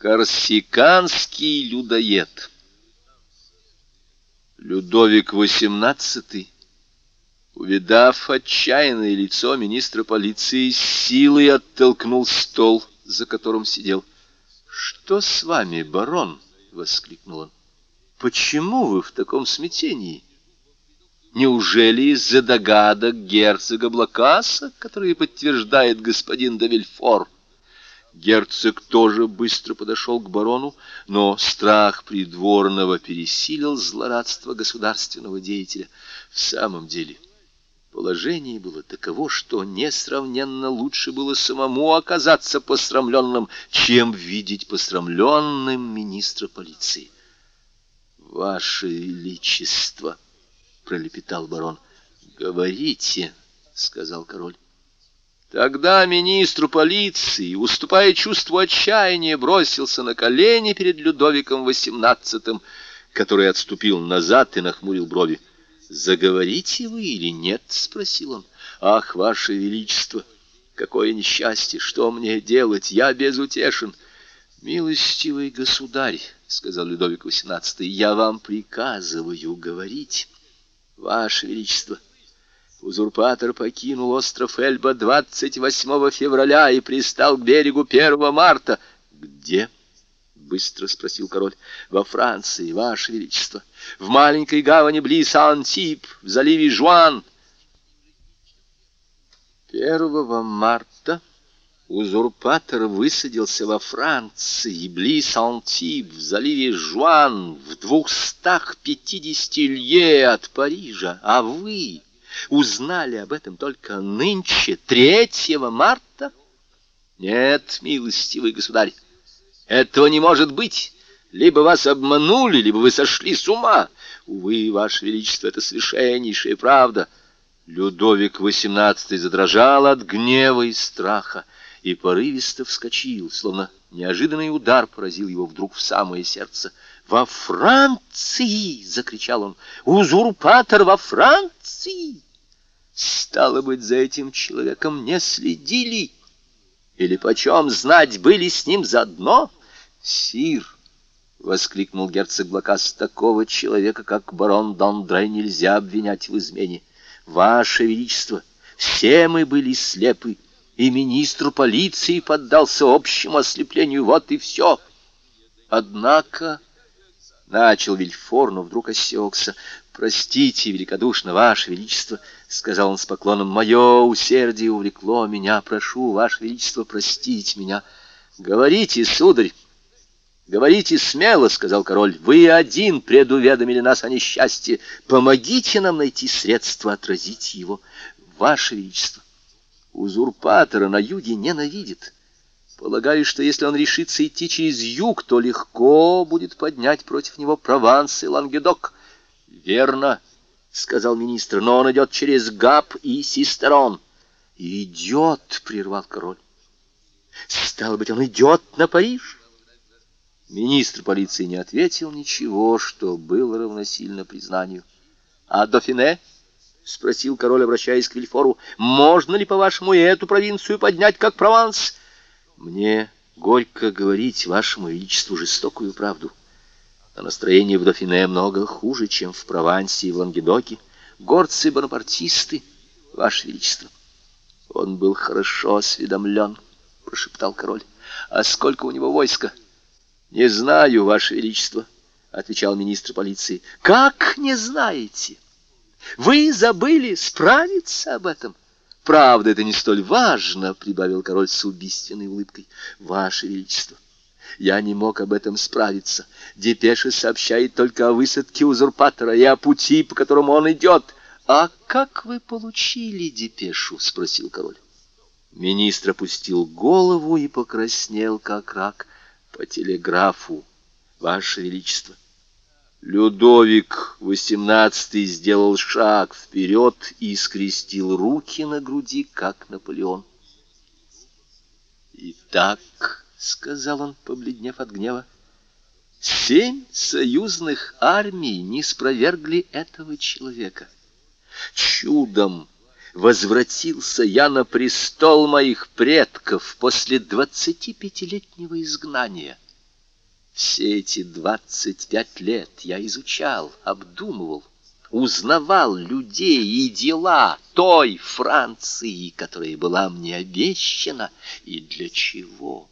Корсиканский людоед Людовик XVIII, увидав отчаянное лицо министра полиции, силой оттолкнул стол, за которым сидел. «Что с вами, барон?» — воскликнул он. «Почему вы в таком смятении? Неужели из-за догадок герцога Блокаса, которые подтверждает господин Давильфор?» Герцог тоже быстро подошел к барону, но страх придворного пересилил злорадство государственного деятеля. В самом деле, положение было таково, что несравненно лучше было самому оказаться посрамленным, чем видеть посрамленным министра полиции. «Ваше Величество!» — пролепетал барон. «Говорите!» — сказал король. Тогда министру полиции, уступая чувству отчаяния, бросился на колени перед Людовиком XVIII, который отступил назад и нахмурил брови. «Заговорите вы или нет?» — спросил он. «Ах, ваше величество, какое несчастье! Что мне делать? Я безутешен!» «Милостивый государь!» — сказал Людовик XVIII. «Я вам приказываю говорить, ваше величество!» Узурпатор покинул остров Эльба 28 февраля и пристал к берегу 1 марта. Где? Быстро спросил король. Во Франции, ваше величество. В маленькой гавани близ Антип, в заливе Жуан. 1 марта узурпатор высадился во Франции, близ Антип, в заливе Жуан, в двухстах пятидесяти лье от Парижа, а вы узнали об этом только нынче, 3 марта? Нет, милостивый государь, этого не может быть. Либо вас обманули, либо вы сошли с ума. Увы, ваше величество, это совершеннейшая правда. Людовик XVIII задрожал от гнева и страха и порывисто вскочил, словно неожиданный удар поразил его вдруг в самое сердце. «Во Франции!» — закричал он. «Узурпатор во Франции!» Стало быть, за этим человеком не следили. Или почем знать, были с ним заодно? Сир, — воскликнул герцог Блокас, — такого человека, как барон Дондре, нельзя обвинять в измене. Ваше Величество, все мы были слепы, и министр полиции поддался общему ослеплению, вот и все. Однако... Начал Вильфор, но вдруг осекся. «Простите, великодушно, Ваше Величество», — сказал он с поклоном, — «мое усердие увлекло меня. Прошу, Ваше Величество, простить меня». «Говорите, сударь». «Говорите смело», — сказал король, — «вы один предуведомили нас о несчастье. Помогите нам найти средства отразить его, Ваше Величество. Узурпатора на юге ненавидит. Полагаю, что если он решится идти через юг, то легко будет поднять против него Прованс и Лангедок. Верно, сказал министр, но он идет через Габ и Систерон. Идет, прервал король. Стало быть, он идет на Париж. Министр полиции не ответил ничего, что было равносильно признанию. А Дофине? — спросил король, обращаясь к Вильфору. — Можно ли, по-вашему, эту провинцию поднять, как Прованс? Мне горько говорить вашему величеству жестокую правду. Но настроение в Дофине много хуже, чем в Провансе и в Лангедоке. Горцы-бонапартисты, ваше величество. Он был хорошо осведомлен, прошептал король. А сколько у него войска? Не знаю, ваше величество, отвечал министр полиции. Как не знаете? Вы забыли справиться об этом? Правда, это не столь важно, — прибавил король с убийственной улыбкой. Ваше Величество, я не мог об этом справиться. Депеша сообщает только о высадке узурпатора и о пути, по которому он идет. А как вы получили депешу? — спросил король. Министр опустил голову и покраснел, как рак, по телеграфу. Ваше Величество, Людовик XVIII сделал шаг вперед и скрестил руки на груди, как Наполеон. «Итак», — сказал он, побледнев от гнева, — «семь союзных армий не спровергли этого человека. Чудом возвратился я на престол моих предков после двадцатипятилетнего изгнания». Все эти двадцать пять лет я изучал, обдумывал, узнавал людей и дела той Франции, которая была мне обещана, и для чего?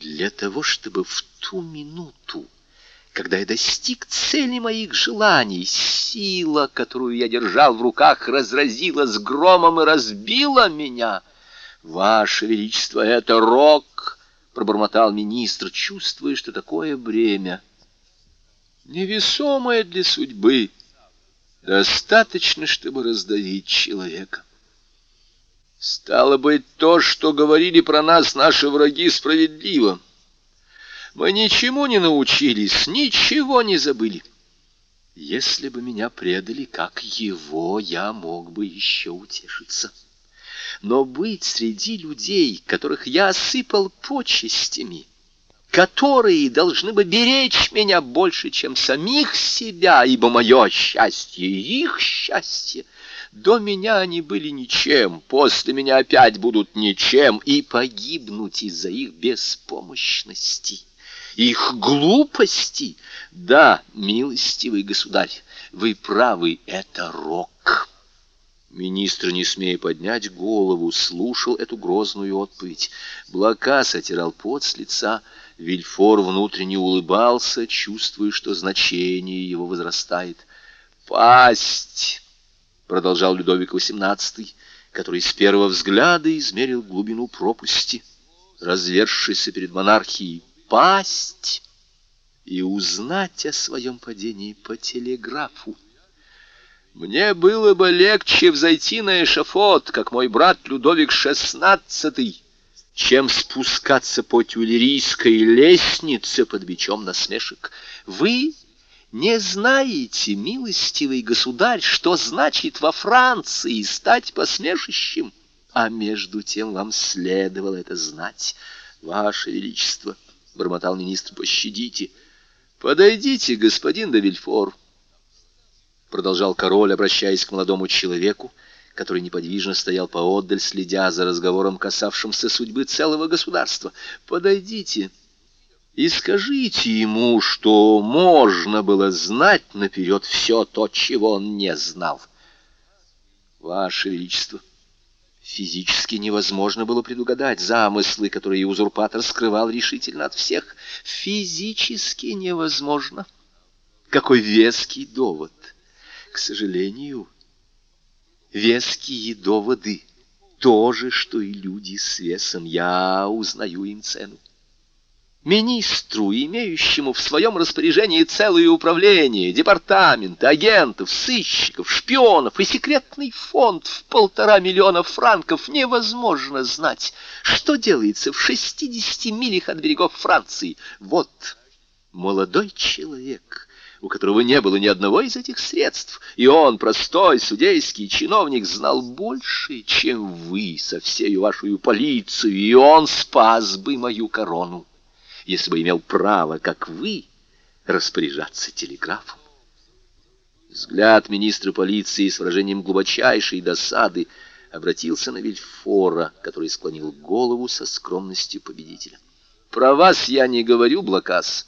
Для того, чтобы в ту минуту, когда я достиг цели моих желаний, сила, которую я держал в руках, разразилась громом и разбила меня. Ваше Величество, это рок, пробормотал министр, чувствуя, что такое бремя невесомое для судьбы, достаточно, чтобы раздавить человека. Стало быть, то, что говорили про нас наши враги, справедливо. Мы ничему не научились, ничего не забыли. Если бы меня предали, как его, я мог бы еще утешиться. Но быть среди людей, которых я осыпал почестями, которые должны бы беречь меня больше, чем самих себя, ибо мое счастье и их счастье. До меня они были ничем, после меня опять будут ничем, и погибнуть из-за их беспомощности, их глупости. Да, милостивый государь, вы правы, это рок. Министр, не смея поднять голову, слушал эту грозную отповедь. Блокас отирал пот с лица, — Вильфор внутренне улыбался, чувствуя, что значение его возрастает. «Пасть!» — продолжал Людовик XVIII, который с первого взгляда измерил глубину пропасти, развершейся перед монархией. «Пасть!» и узнать о своем падении по телеграфу. Мне было бы легче взойти на эшафот, как мой брат Людовик XVI, чем спускаться по тюлерийской лестнице под бичом насмешек. Вы не знаете, милостивый государь, что значит во Франции стать посмешищем, а между тем вам следовало это знать. Ваше Величество, — бормотал министр, — пощадите. Подойдите, господин де Вильфор, — продолжал король, обращаясь к молодому человеку, — который неподвижно стоял поодаль, следя за разговором, касавшимся судьбы целого государства. «Подойдите и скажите ему, что можно было знать наперед все то, чего он не знал». «Ваше Величество!» Физически невозможно было предугадать замыслы, которые узурпатор скрывал решительно от всех. Физически невозможно. Какой веский довод! К сожалению, Веские доводы — то же, что и люди с весом. Я узнаю им цену. Министру, имеющему в своем распоряжении целое управление, департаменты, агентов, сыщиков, шпионов и секретный фонд в полтора миллиона франков, невозможно знать, что делается в шестидесяти милях от берегов Франции. Вот молодой человек — у которого не было ни одного из этих средств, и он, простой судейский чиновник, знал больше, чем вы со всей вашей полицией, и он спас бы мою корону, если бы имел право, как вы, распоряжаться телеграфом. Взгляд министра полиции с выражением глубочайшей досады обратился на Вильфора, который склонил голову со скромностью победителя. «Про вас я не говорю, Блокас»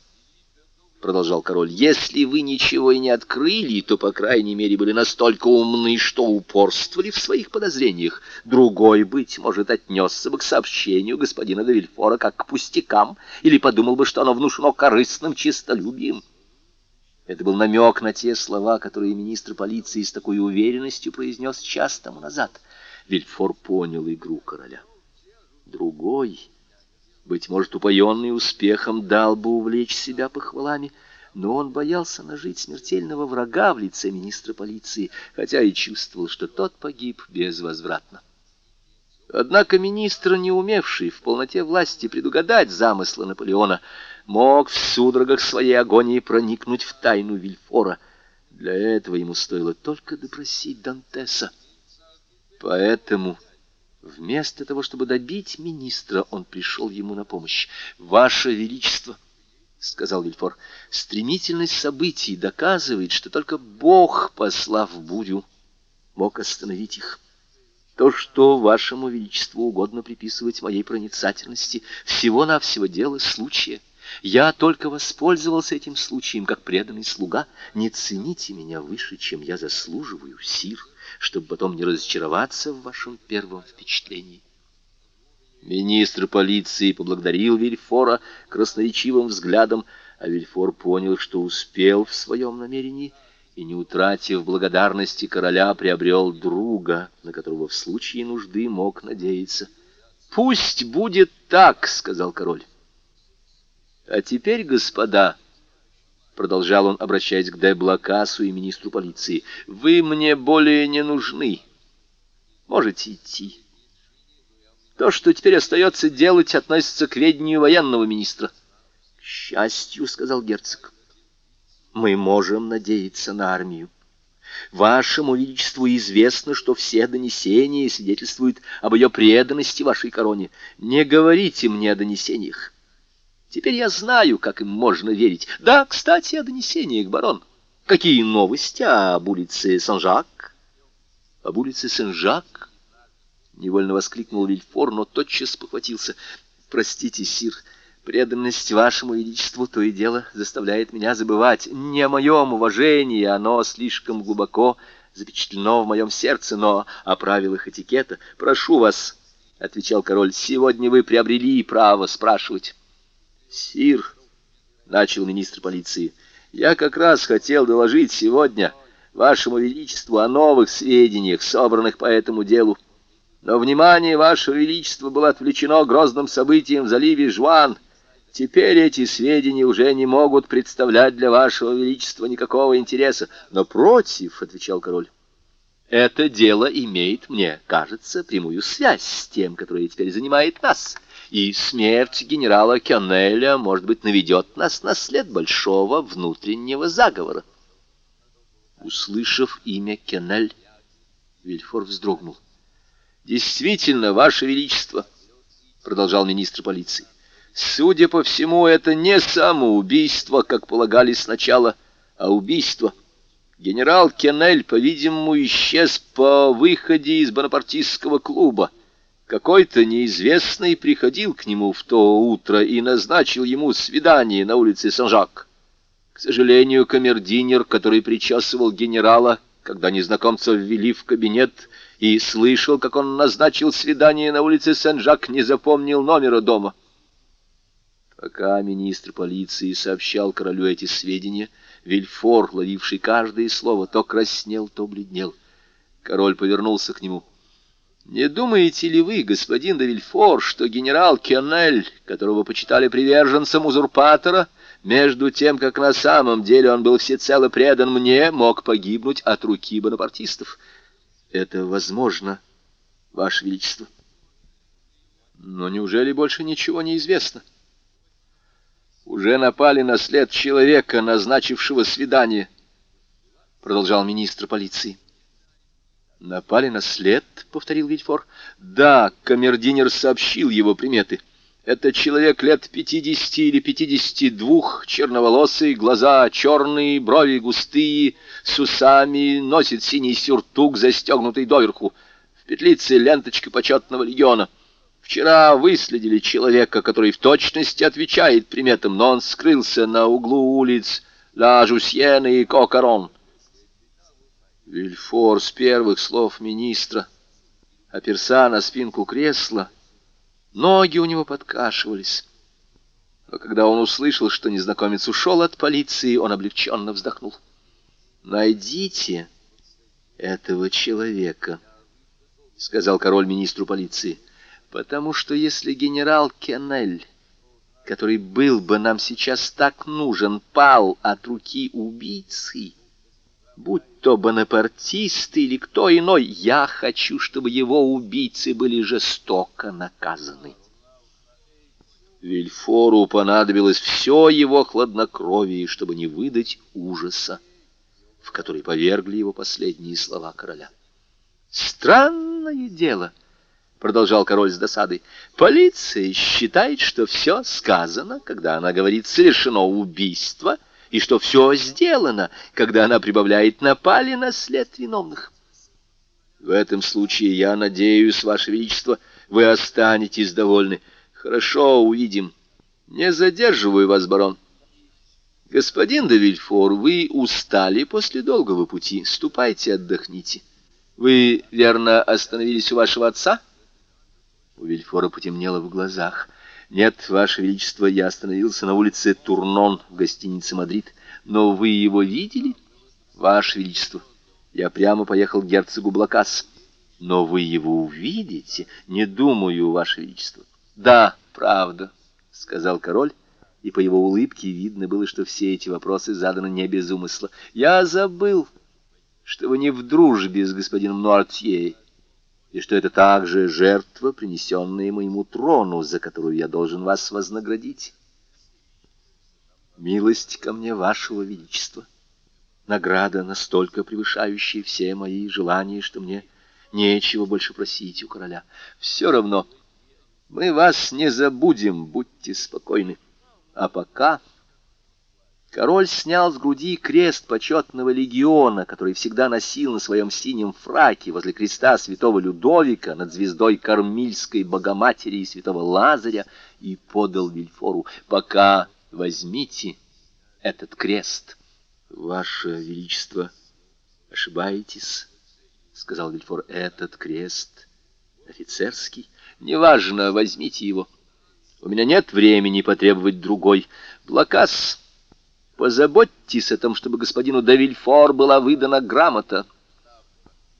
продолжал король, если вы ничего и не открыли, то, по крайней мере, были настолько умны, что упорствовали в своих подозрениях. Другой, быть может, отнесся бы к сообщению господина де как к пустякам, или подумал бы, что оно внушено корыстным честолюбием. Это был намек на те слова, которые министр полиции с такой уверенностью произнес час тому назад. Вильфор понял игру короля. Другой быть может, упоенный успехом дал бы увлечь себя похвалами, но он боялся нажить смертельного врага в лице министра полиции, хотя и чувствовал, что тот погиб безвозвратно. Однако министр, не умевший в полноте власти предугадать замыслы Наполеона, мог в судорогах своей агонии проникнуть в тайну Вильфора. Для этого ему стоило только допросить Дантеса. Поэтому Вместо того, чтобы добить министра, он пришел ему на помощь. «Ваше Величество!» — сказал Вильфор. «Стремительность событий доказывает, что только Бог, послав бурю, мог остановить их. То, что вашему величеству угодно приписывать моей проницательности, всего-навсего дело случая. Я только воспользовался этим случаем, как преданный слуга. Не цените меня выше, чем я заслуживаю, сир, чтобы потом не разочароваться в вашем первом впечатлении. Министр полиции поблагодарил Вильфора красноречивым взглядом, а Вильфор понял, что успел в своем намерении и, не утратив благодарности короля, приобрел друга, на которого в случае нужды мог надеяться. «Пусть будет так», — сказал король. «А теперь, господа», — продолжал он, обращаясь к Деблакасу и министру полиции, — «вы мне более не нужны. Можете идти». То, что теперь остается делать, относится к ведению военного министра. — К счастью, — сказал герцог, — мы можем надеяться на армию. Вашему Величеству известно, что все донесения свидетельствуют об ее преданности вашей короне. Не говорите мне о донесениях. Теперь я знаю, как им можно верить. Да, кстати, о донесениях, барон. Какие новости об улице Сен-Жак? Об улице Сен-Жак? Невольно воскликнул Вильфор, но тотчас похватился. «Простите, сир, преданность вашему величеству то и дело заставляет меня забывать. Не о моем уважении, оно слишком глубоко запечатлено в моем сердце, но о правилах этикета. Прошу вас, — отвечал король, — сегодня вы приобрели право спрашивать». «Сир», — начал министр полиции, — «я как раз хотел доложить сегодня вашему величеству о новых сведениях, собранных по этому делу. Но внимание Вашего Величества было отвлечено грозным событием в заливе Жуан. Теперь эти сведения уже не могут представлять для Вашего Величества никакого интереса. Но против, — отвечал король, — это дело имеет, мне кажется, прямую связь с тем, которое теперь занимает нас. И смерть генерала Кеннеля, может быть, наведет нас на след большого внутреннего заговора. Услышав имя Кеннель, Вильфор вздрогнул. Действительно, Ваше Величество, продолжал министр полиции, судя по всему, это не самоубийство, как полагали сначала, а убийство. Генерал Кеннель, по-видимому, исчез по выходе из бонапартистского клуба. Какой-то неизвестный приходил к нему в то утро и назначил ему свидание на улице Сан-Жак. К сожалению, камердинер, который причесывал генерала, когда незнакомца ввели в кабинет, и слышал, как он назначил свидание на улице Сен-Жак, не запомнил номера дома. Пока министр полиции сообщал королю эти сведения, Вильфор, ловивший каждое слово, то краснел, то бледнел. Король повернулся к нему. «Не думаете ли вы, господин де Вильфор, что генерал Кеннель, которого почитали приверженцем узурпатора, между тем, как на самом деле он был всецело предан мне, мог погибнуть от руки бонапартистов?» Это возможно, Ваше Величество. Но неужели больше ничего не известно? Уже напали на след человека, назначившего свидание, продолжал министр полиции. Напали на след, повторил Вильфор. Да, камердинер сообщил его приметы. Это человек лет пятидесяти или пятидесяти двух, черноволосый, глаза черные, брови густые, с усами, носит синий сюртук, застегнутый доверху. В петлице ленточка почетного легиона. Вчера выследили человека, который в точности отвечает приметам, но он скрылся на углу улиц Ла Жусьена и Кокарон. Вильфор с первых слов министра, оперся на спинку кресла, Ноги у него подкашивались. Но когда он услышал, что незнакомец ушел от полиции, он облегченно вздохнул. «Найдите этого человека», — сказал король министру полиции, «потому что если генерал Кеннель, который был бы нам сейчас так нужен, пал от руки убийцы, будь то бонапартист или кто иной, я хочу, чтобы его убийцы были жестоко наказаны. Вильфору понадобилось все его хладнокровие, чтобы не выдать ужаса, в который повергли его последние слова короля. «Странное дело», — продолжал король с досадой, — «полиция считает, что все сказано, когда она говорит «совершено убийство», — и что все сделано, когда она прибавляет напали на след виновных. В этом случае, я надеюсь, Ваше Величество, вы останетесь довольны. Хорошо, увидим. Не задерживаю вас, барон. Господин де Вильфор, вы устали после долгого пути. Ступайте, отдохните. Вы, верно, остановились у вашего отца? У Вильфора потемнело в глазах. Нет, ваше величество, я остановился на улице Турнон в гостинице «Мадрид». Но вы его видели? Ваше величество, я прямо поехал к герцогу Блакас. Но вы его увидите? Не думаю, ваше величество. Да, правда, сказал король и по его улыбке видно было, что все эти вопросы заданы не без умысла. «Я забыл, что вы не в дружбе с господином Нуартье, и что это также жертва, принесенная моему трону, за которую я должен вас вознаградить. Милость ко мне вашего величества, награда, настолько превышающая все мои желания, что мне нечего больше просить у короля. Все равно мы вас не забудем, будьте спокойны». А пока... Король снял с груди крест почетного легиона, который всегда носил на своем синем фраке возле креста святого Людовика над звездой Кармильской Богоматери и святого Лазаря, и подал Вильфору, «Пока возьмите этот крест». «Ваше Величество, ошибаетесь», — сказал Вильфор, — «этот крест офицерский. Неважно, возьмите его». У меня нет времени потребовать другой. Блокас, позаботьтесь о том, чтобы господину Давильфор была выдана грамота.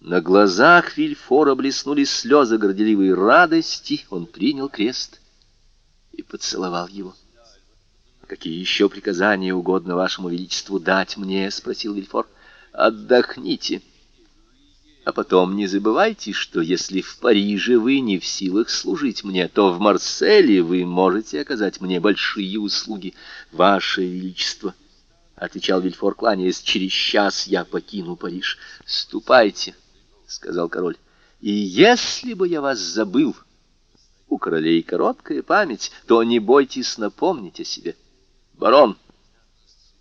На глазах Вильфора блеснули слезы горделивой радости. Он принял крест и поцеловал его. «Какие еще приказания угодно вашему величеству дать мне?» — спросил Вильфор. «Отдохните». А потом не забывайте, что если в Париже вы не в силах служить мне, то в Марселе вы можете оказать мне большие услуги, ваше величество. — отвечал Вильфор, кланяясь, — через час я покину Париж. — Ступайте, — сказал король, — и если бы я вас забыл, у королей короткая память, то не бойтесь напомнить о себе. Барон,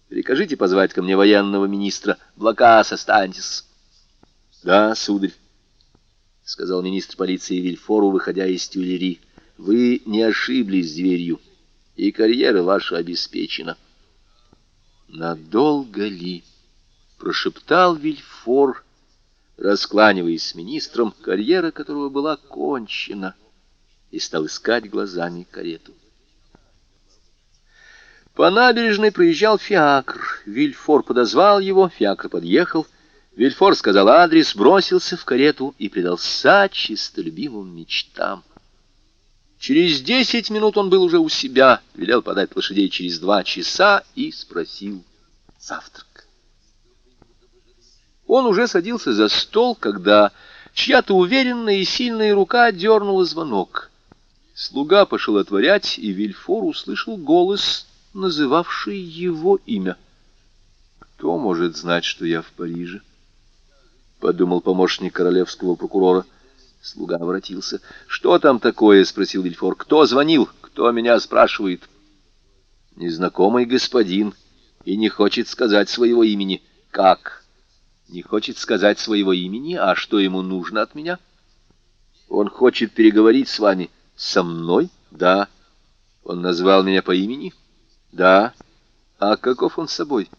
прикажите позвать ко мне военного министра, Блокас, останьтесь. Да, сударь, — сказал министр полиции Вильфору, выходя из тюлери, — вы не ошиблись дверью, и карьера ваша обеспечена. Надолго ли? — прошептал Вильфор, раскланиваясь с министром, карьера которого была кончена, и стал искать глазами карету. По набережной проезжал фиакр. Вильфор подозвал его, фиакр подъехал — Вильфор сказал адрес, бросился в карету и предался чистолюбивым мечтам. Через десять минут он был уже у себя, велел подать лошадей через два часа и спросил завтрак. Он уже садился за стол, когда чья-то уверенная и сильная рука дернула звонок. Слуга пошел отворять, и Вильфор услышал голос, называвший его имя. «Кто может знать, что я в Париже?» — подумал помощник королевского прокурора. Слуга обратился. «Что там такое?» — спросил Вильфор. «Кто звонил? Кто меня спрашивает?» «Незнакомый господин и не хочет сказать своего имени». «Как?» «Не хочет сказать своего имени? А что ему нужно от меня?» «Он хочет переговорить с вами». «Со мной?» «Да». «Он назвал меня по имени?» «Да». «А каков он с собой?»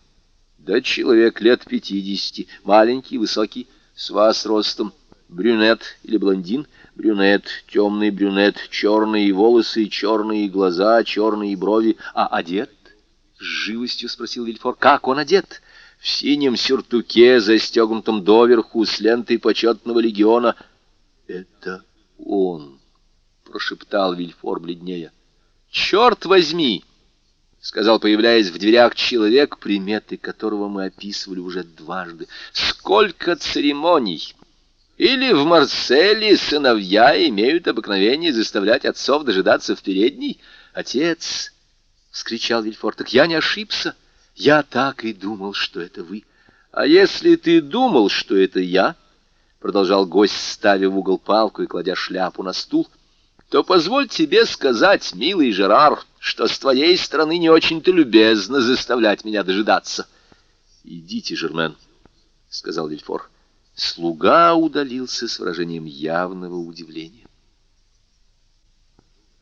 Да человек лет пятидесяти, маленький, высокий, с вас ростом, брюнет или блондин, брюнет, темный брюнет, черные волосы, черные глаза, черные брови, а одет? С живостью спросил Вильфор. Как он одет? В синем сюртуке, застегнутом доверху, с лентой почетного легиона. Это он, прошептал Вильфор бледнее. Черт возьми! сказал, появляясь в дверях человек, приметы которого мы описывали уже дважды. Сколько церемоний! Или в Марселе сыновья имеют обыкновение заставлять отцов дожидаться в передней? Отец! — вскричал Вильфор. — Так я не ошибся. Я так и думал, что это вы. А если ты думал, что это я, — продолжал гость, ставя в угол палку и кладя шляпу на стул, — то позволь тебе сказать, милый Жерар, — что с твоей стороны не очень-то любезно заставлять меня дожидаться. — Идите, Жермен, — сказал Вильфор. Слуга удалился с выражением явного удивления.